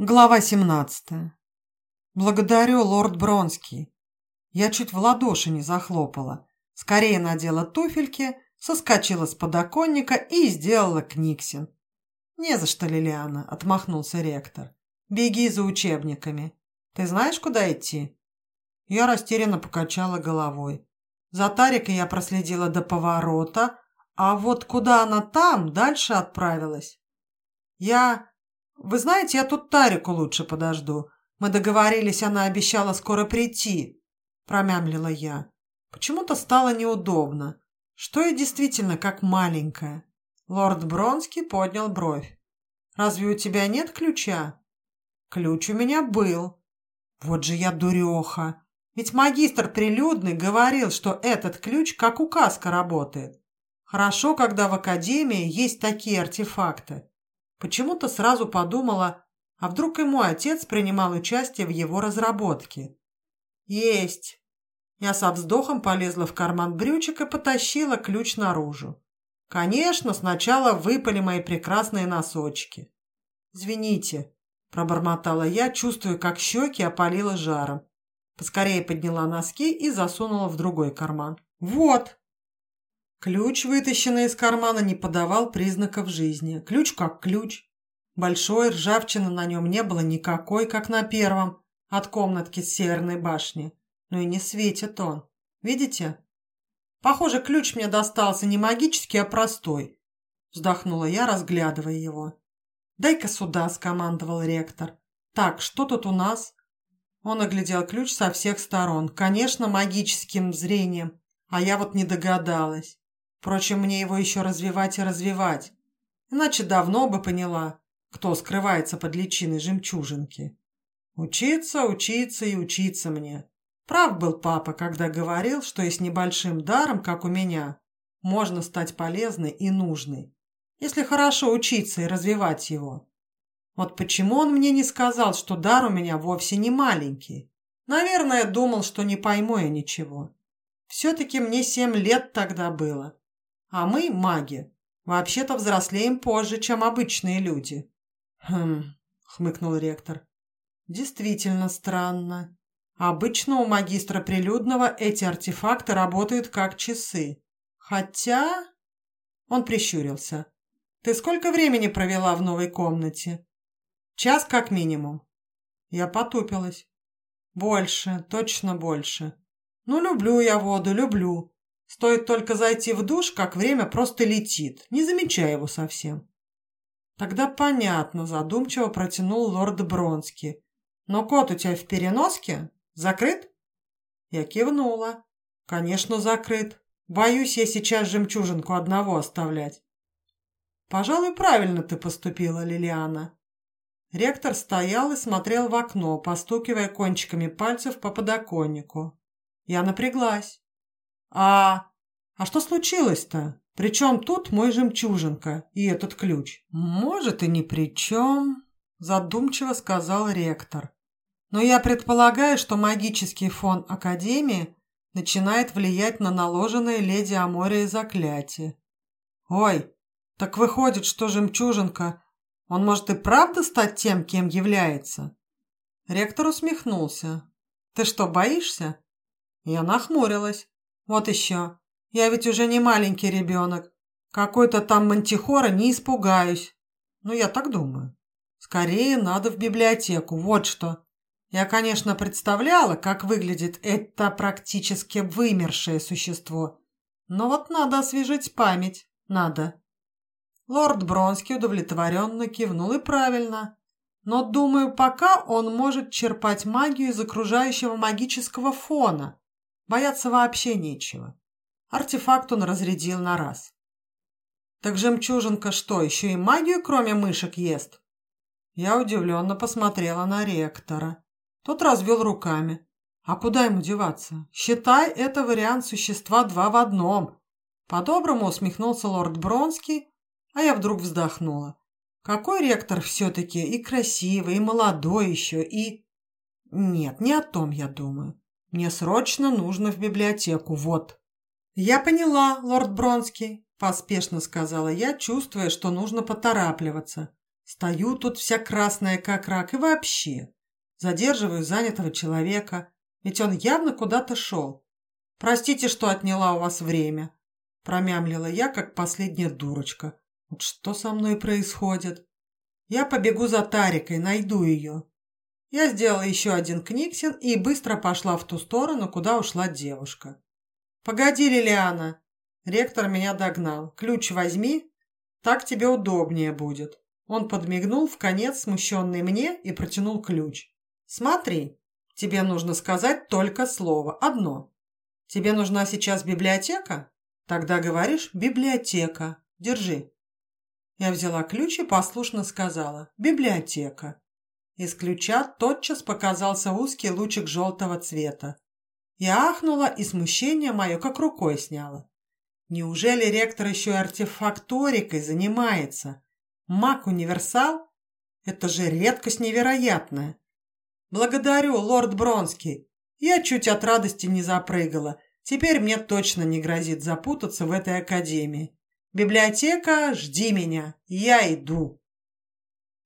Глава 17. Благодарю, лорд Бронский. Я чуть в ладоши не захлопала. Скорее надела туфельки, соскочила с подоконника и сделала книксин. «Не за что, Лилиана», — отмахнулся ректор. «Беги за учебниками. Ты знаешь, куда идти?» Я растерянно покачала головой. За Тарикой я проследила до поворота, а вот куда она там дальше отправилась? Я «Вы знаете, я тут Тарику лучше подожду. Мы договорились, она обещала скоро прийти», – промямлила я. Почему-то стало неудобно. Что я действительно как маленькая? Лорд Бронский поднял бровь. «Разве у тебя нет ключа?» «Ключ у меня был». «Вот же я дуреха. Ведь магистр прилюдный говорил, что этот ключ как указка работает. Хорошо, когда в академии есть такие артефакты. Почему-то сразу подумала, а вдруг и мой отец принимал участие в его разработке. Есть. Я со вздохом полезла в карман брючек и потащила ключ наружу. Конечно, сначала выпали мои прекрасные носочки. «Извините», – пробормотала я, чувствуя, как щеки опалило жаром. Поскорее подняла носки и засунула в другой карман. «Вот!» Ключ, вытащенный из кармана, не подавал признаков жизни. Ключ как ключ. Большой ржавчины на нем не было никакой, как на первом, от комнатки с северной башни. Ну и не светит он. Видите? Похоже, ключ мне достался не магический, а простой. Вздохнула я, разглядывая его. «Дай-ка сюда», — скомандовал ректор. «Так, что тут у нас?» Он оглядел ключ со всех сторон. Конечно, магическим зрением. А я вот не догадалась. Впрочем, мне его еще развивать и развивать. Иначе давно бы поняла, кто скрывается под личиной жемчужинки. Учиться, учиться и учиться мне. Прав был папа, когда говорил, что и с небольшим даром, как у меня, можно стать полезной и нужной, если хорошо учиться и развивать его. Вот почему он мне не сказал, что дар у меня вовсе не маленький? Наверное, думал, что не пойму я ничего. Все-таки мне семь лет тогда было. А мы, маги, вообще-то взрослеем позже, чем обычные люди. Хм, хмыкнул ректор. Действительно странно. Обычно у магистра прилюдного эти артефакты работают как часы. Хотя... Он прищурился. Ты сколько времени провела в новой комнате? Час как минимум. Я потупилась. Больше, точно больше. Ну, люблю я воду, люблю. Стоит только зайти в душ, как время просто летит, не замечая его совсем. Тогда понятно, задумчиво протянул лорд Бронский. Но кот у тебя в переноске? Закрыт? Я кивнула. Конечно, закрыт. Боюсь я сейчас жемчужинку одного оставлять. Пожалуй, правильно ты поступила, Лилиана. Ректор стоял и смотрел в окно, постукивая кончиками пальцев по подоконнику. Я напряглась. «А... а что случилось-то? Причем тут мой жемчужинка и этот ключ?» «Может, и ни при чем», – задумчиво сказал ректор. «Но я предполагаю, что магический фон Академии начинает влиять на наложенные леди Амории заклятие. Ой, так выходит, что жемчужинка, он может и правда стать тем, кем является?» Ректор усмехнулся. «Ты что, боишься?» Я нахмурилась. Вот еще. Я ведь уже не маленький ребенок. Какой-то там мантихора не испугаюсь. Ну, я так думаю. Скорее надо в библиотеку, вот что. Я, конечно, представляла, как выглядит это практически вымершее существо. Но вот надо освежить память. Надо. Лорд Бронский удовлетворенно кивнул и правильно. Но, думаю, пока он может черпать магию из окружающего магического фона. Бояться вообще нечего. Артефакт он разрядил на раз. Так жемчужинка что, еще и магию, кроме мышек, ест? Я удивленно посмотрела на ректора. Тот развел руками. А куда ему деваться? Считай, это вариант существа два в одном. По-доброму усмехнулся лорд Бронский, а я вдруг вздохнула. Какой ректор все-таки и красивый, и молодой еще, и... Нет, не о том я думаю. Мне срочно нужно в библиотеку, вот». «Я поняла, лорд Бронский», – поспешно сказала я, чувствуя, что нужно поторапливаться. Стою тут вся красная как рак и вообще. Задерживаю занятого человека, ведь он явно куда-то шел. Простите, что отняла у вас время. Промямлила я, как последняя дурочка. Вот что со мной происходит? Я побегу за Тарикой, найду ее. Я сделала еще один книгсин и быстро пошла в ту сторону, куда ушла девушка. «Погоди, Лилиана!» Ректор меня догнал. «Ключ возьми, так тебе удобнее будет». Он подмигнул в конец, смущенный мне, и протянул ключ. «Смотри, тебе нужно сказать только слово, одно. Тебе нужна сейчас библиотека? Тогда говоришь «библиотека». Держи». Я взяла ключ и послушно сказала «библиотека». Из ключа тотчас показался узкий лучик желтого цвета. Я ахнула, и смущение мое как рукой сняло. Неужели ректор еще и артефакторикой занимается? Маг-универсал? Это же редкость невероятная. Благодарю, лорд Бронский. Я чуть от радости не запрыгала. Теперь мне точно не грозит запутаться в этой академии. Библиотека, жди меня, я иду.